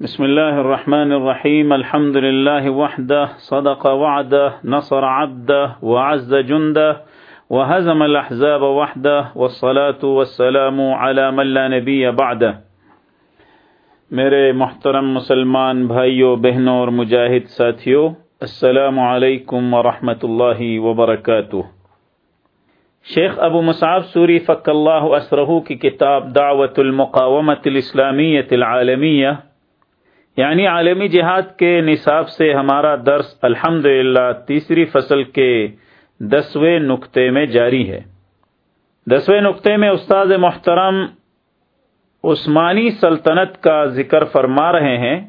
بسم الله الرحمن الرحيم الحمد لله وحده صدق وعده نصر عبده وعز جنده وهزم الأحزاب وحده والصلاة والسلام على من لا نبي بعده میرے محترم مسلمان بھائیوں بہنوں اور مجاہد ساتھیوں السلام علیکم ورحمۃ اللہ وبرکاتہ۔ شیخ ابو مصعب سوری فق اللہ اسرہ کی کتاب دعوت المقامت الاسلامیت العالمیہ یعنی عالمی جہاد کے نصاب سے ہمارا درس الحمد تیسری فصل کے دسویں نقطے میں جاری ہے۔ دسویں نقطے میں استاد محترم عثمانی سلطنت کا ذکر فرما رہے ہیں۔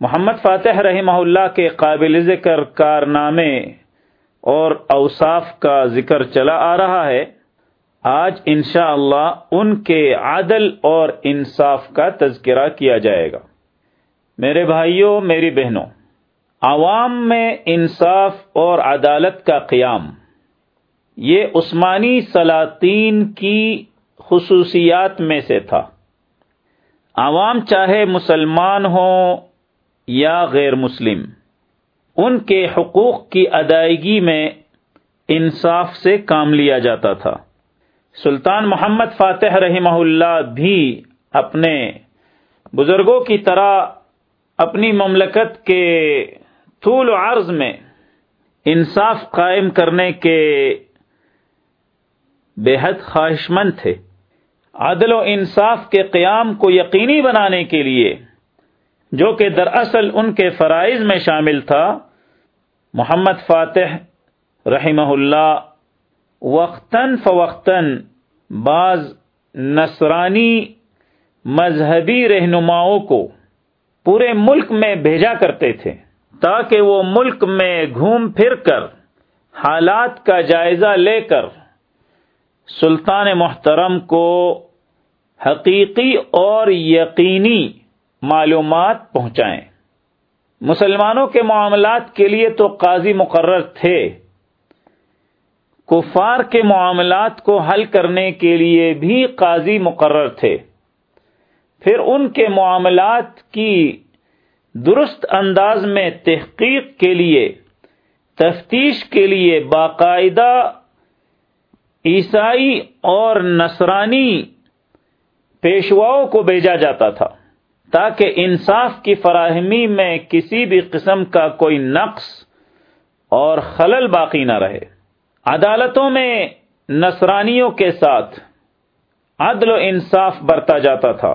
محمد فاتح رحمہ اللہ کے قابل ذکر کارنامے اور اوصاف کا ذکر چلا آ رہا ہے۔ آج انشاءاللہ اللہ ان کے عادل اور انصاف کا تذکرہ کیا جائے گا۔ میرے بھائیوں، میری بہنوں، عوام میں انصاف اور عدالت کا قیام، یہ عثمانی سلاطین کی خصوصیات میں سے تھا۔ عوام چاہے مسلمان ہوں یا غیر مسلم، ان کے حقوق کی ادائیگی میں انصاف سے کام لیا جاتا تھا۔ سلطان محمد فاتح رحمہ اللہ بھی اپنے بزرگوں کی طرح اپنی مملکت کے طول و عرض میں انصاف قائم کرنے کے بے حد خواہش مند تھے۔ عدل و انصاف کے قیام کو یقینی بنانے کے لیے جو کہ دراصل ان کے فرائض میں شامل تھا، محمد فاتح رحمہ اللہ وقتاً فوقتاً بعض نصرانی مذہبی رہنماؤں کو پورے ملک میں بھیجا کرتے تھے تاکہ وہ ملک میں گھوم پھر کر حالات کا جائزہ لے کر سلطان محترم کو حقیقی اور یقینی معلومات پہنچائیں۔ مسلمانوں کے معاملات کے لیے تو قاضی مقرر تھے۔ کفار کے معاملات کو حل کرنے کے لیے بھی قاضی مقرر تھے۔ پھر ان کے معاملات کی درست انداز میں تحقیق کے لیے، تفتیش کے لیے باقاعدہ عیسائی اور نصرانی پیشواؤں کو بھیجا جاتا تھا تاکہ انصاف کی فراہمی میں کسی بھی قسم کا کوئی نقص اور خلل باقی نہ رہے۔ عدالتوں میں نصرانیوں کے ساتھ عدل و انصاف برتا جاتا تھا۔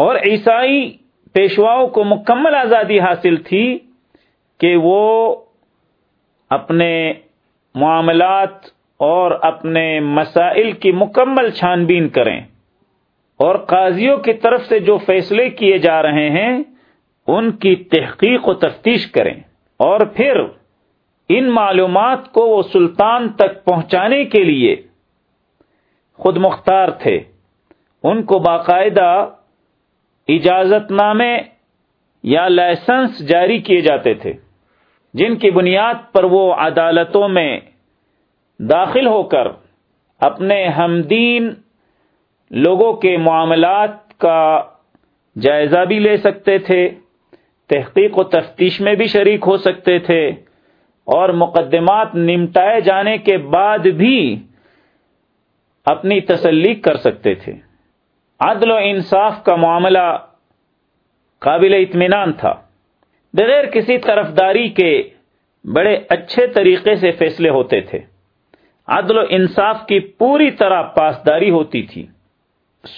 اور عیسائی پیشواؤں کو مکمل آزادی حاصل تھی کہ وہ اپنے معاملات اور اپنے مسائل کی مکمل چھان بین کریں۔ اور قاضیوں کی طرف سے جو فیصلے کیے جا رہے ہیں، ان کی تحقیق و تفتیش کریں۔ اور پھر ان معلومات کو وہ سلطان تک پہنچانے کے لیے خود مختار تھے۔ ان کو باقاعدہ اجازت نامے یا لائسنس جاری کیے جاتے تھے، جن کی بنیاد پر وہ عدالتوں میں داخل ہو کر اپنے ہمدین لوگوں کے معاملات کا جائزہ بھی لے سکتے تھے، تحقیق و تفتیش میں بھی شریک ہو سکتے تھے اور مقدمات نمٹائے جانے کے بعد بھی اپنی تسلی کر سکتے تھے۔ عدل و انصاف کا معاملہ قابل اطمینان تھا۔ بغیر کسی طرفداری کے بڑے اچھے طریقے سے فیصلے ہوتے تھے۔ عدل و انصاف کی پوری طرح پاسداری ہوتی تھی۔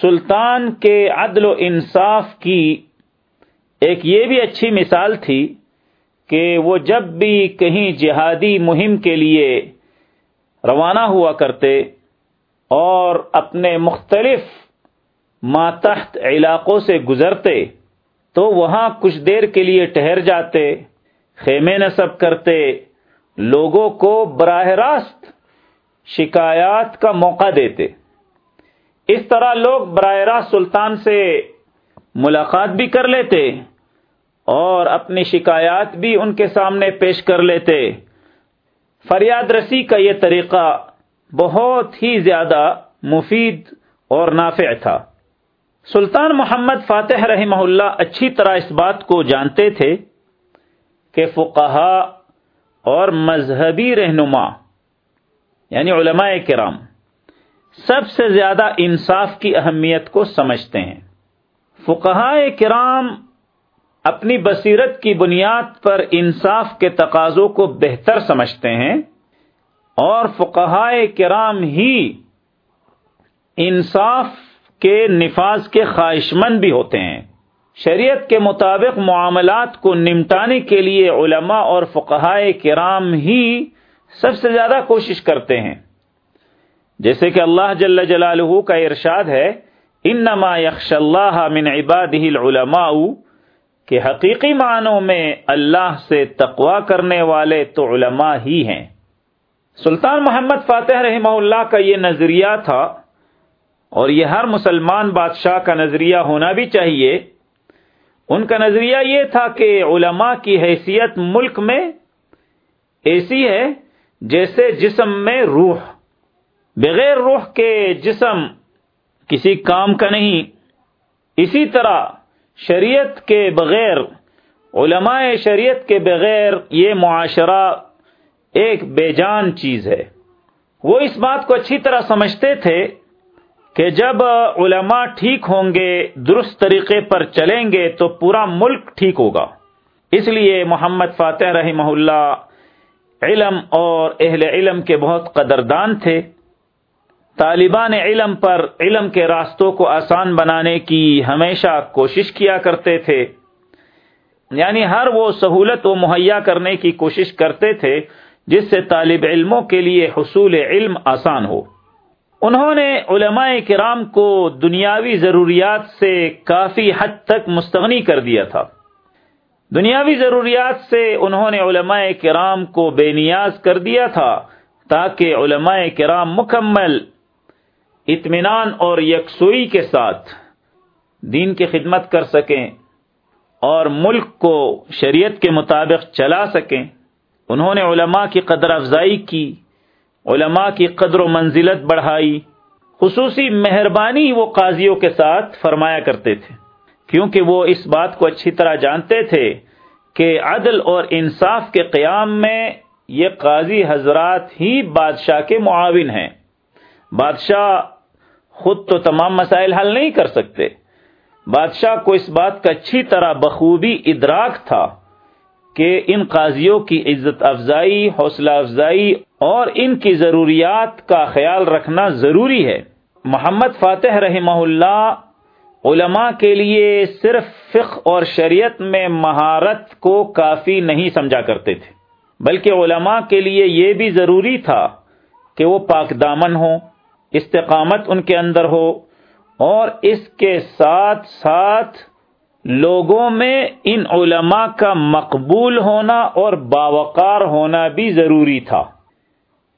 سلطان کے عدل و انصاف کی ایک یہ بھی اچھی مثال تھی کہ وہ جب بھی کہیں جہادی مہم کے لیے روانہ ہوا کرتے اور اپنے مختلف ماتحت علاقوں سے گزرتے، تو وہاں کچھ دیر کے لیے ٹہر جاتے، خیمے نصب کرتے، لوگوں کو براہ راست شکایات کا موقع دیتے۔ اس طرح لوگ براہ راست سلطان سے ملاقات بھی کر لیتے اور اپنی شکایات بھی ان کے سامنے پیش کر لیتے۔ فریاد رسی کا یہ طریقہ بہت ہی زیادہ مفید اور نافع تھا۔ سلطان محمد فاتح رحمہ اللہ اچھی طرح اس بات کو جانتے تھے کہ فقہا اور مذہبی رہنما یعنی علماء کرام، سب سے زیادہ انصاف کی اہمیت کو سمجھتے ہیں۔ فقہاء کرام اپنی بصیرت کی بنیاد پر انصاف کے تقاضوں کو بہتر سمجھتے ہیں اور فقہائے کرام ہی انصاف کے نفاذ کے خواہش مند بھی ہوتے ہیں۔ شریعت کے مطابق معاملات کو نمٹانے کے لیے علماء اور فقہائے کرام ہی سب سے زیادہ کوشش کرتے ہیں۔ جیسے کہ اللہ جل جلالہ کا ارشاد ہے، انما یخش اللہ من عباده العلماء، کہ حقیقی معنوں میں اللہ سے تقوا کرنے والے تو علماء ہی ہیں۔ سلطان محمد فاتح رحمہ اللہ کا یہ نظریہ تھا اور یہ ہر مسلمان بادشاہ کا نظریہ ہونا بھی چاہیے۔ ان کا نظریہ یہ تھا کہ علماء کی حیثیت ملک میں ایسی ہے جیسے جسم میں روح، بغیر روح کے جسم کسی کام کا نہیں۔ اسی طرح شریعت کے بغیر، علماء شریعت کے بغیر یہ معاشرہ ایک بے جان چیز ہے۔ وہ اس بات کو اچھی طرح سمجھتے تھے کہ جب علماء ٹھیک ہوں گے، درست طریقے پر چلیں گے، تو پورا ملک ٹھیک ہوگا۔ اس لیے محمد فاتح رحمہ اللہ علم اور اہل علم کے بہت قدردان تھے۔ طالبان علم پر علم کے راستوں کو آسان بنانے کی ہمیشہ کوشش کیا کرتے تھے۔ یعنی ہر وہ سہولت و مہیا کرنے کی کوشش کرتے تھے جس سے طالب علموں کے لیے حصول علم آسان ہو۔ انہوں نے علماء کرام کو دنیاوی ضروریات سے کافی حد تک مستغنی کر دیا تھا۔ دنیاوی ضروریات سے انہوں نے علماء کرام کو بے نیاز کر دیا تھا تاکہ علماء کرام مکمل اطمینان اور یکسوئی کے ساتھ دین کی خدمت کر سکیں اور ملک کو شریعت کے مطابق چلا سکیں۔ انہوں نے علماء کی قدر افزائی کی۔ علماء کی قدر و منزلت بڑھائی۔ خصوصی مہربانی وہ قاضیوں کے ساتھ فرمایا کرتے تھے، کیونکہ وہ اس بات کو اچھی طرح جانتے تھے کہ عدل اور انصاف کے قیام میں یہ قاضی حضرات ہی بادشاہ کے معاون ہیں۔ بادشاہ خود تو تمام مسائل حل نہیں کر سکتے۔ بادشاہ کو اس بات کا اچھی طرح بخوبی ادراک تھا۔ کہ ان قاضیوں کی عزت افزائی، حوصلہ افزائی اور ان کی ضروریات کا خیال رکھنا ضروری ہے۔ محمد فاتح رحمہ اللہ علماء کے لیے صرف فقہ اور شریعت میں مہارت کو کافی نہیں سمجھا کرتے تھے، بلکہ علماء کے لیے یہ بھی ضروری تھا کہ وہ پاک دامن ہو استقامت ان کے اندر ہو اور اس کے ساتھ ساتھ لوگوں میں ان علماء کا مقبول ہونا اور باوقار ہونا بھی ضروری تھا۔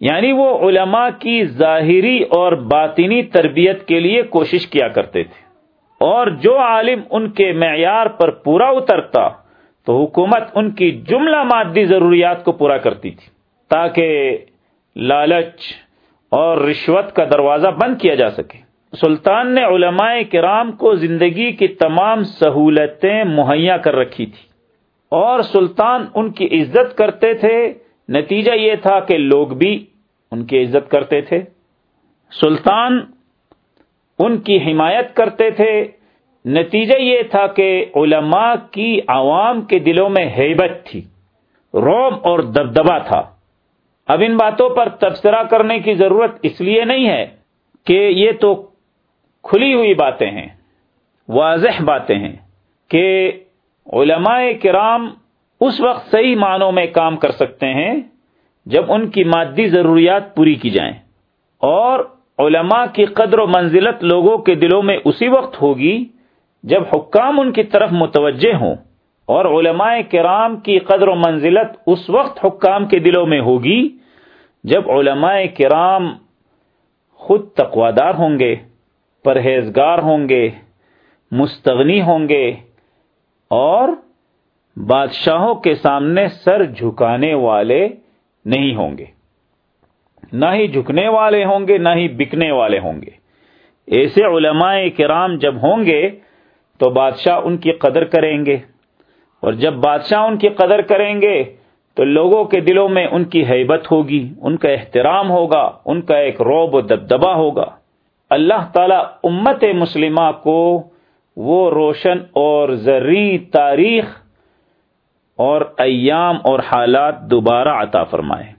یعنی وہ علماء کی ظاہری اور باطنی تربیت کے لیے کوشش کیا کرتے تھے۔ اور جو عالم ان کے معیار پر پورا اترتا تو حکومت ان کی جملہ مادی ضروریات کو پورا کرتی تھی تاکہ لالچ اور رشوت کا دروازہ بند کیا جا سکے۔ سلطان نے علماء کرام کو زندگی کی تمام سہولتیں مہیا کر رکھی تھی اور سلطان ان کی عزت کرتے تھے۔ نتیجہ یہ تھا کہ لوگ بھی ان کی عزت کرتے تھے۔ سلطان ان کی حمایت کرتے تھے۔ نتیجہ یہ تھا کہ علماء کی عوام کے دلوں میں ہیبت تھی۔ روم اور دبدبا تھا۔ اب ان باتوں پر تبصرہ کرنے کی ضرورت اس لیے نہیں ہے کہ یہ تو کھلی ہوئی باتیں ہیں، واضح باتیں ہیں کہ علماء کرام اس وقت صحیح معنوں میں کام کر سکتے ہیں جب ان کی مادی ضروریات پوری کی جائیں۔ اور علماء کی قدر و منزلت لوگوں کے دلوں میں اسی وقت ہوگی جب حکام ان کی طرف متوجہ ہوں اور علماء کرام کی قدر و منزلت اس وقت حکام کے دلوں میں ہوگی جب علماء کرام خود تقوادار ہوں گے۔ پرہیزگار ہوں گے، مستغنی ہوں گے اور بادشاہوں کے سامنے سر جھکانے والے نہیں ہوں گے۔ نہ ہی جھکنے والے ہوں گے، نہ ہی بکنے والے ہوں گے۔ ایسے علماء کرام جب ہوں گے تو بادشاہ ان کی قدر کریں گے۔ اور جب بادشاہ ان کی قدر کریں گے تو لوگوں کے دلوں میں ان کی حیبت ہوگی، ان کا احترام ہوگا، ان کا ایک روب و دبدبہ ہوگا۔ اللہ تعالی امت مسلمہ کو وہ روشن اور زرعی تاریخ اور ایام اور حالات دوبارہ عطا فرمائے۔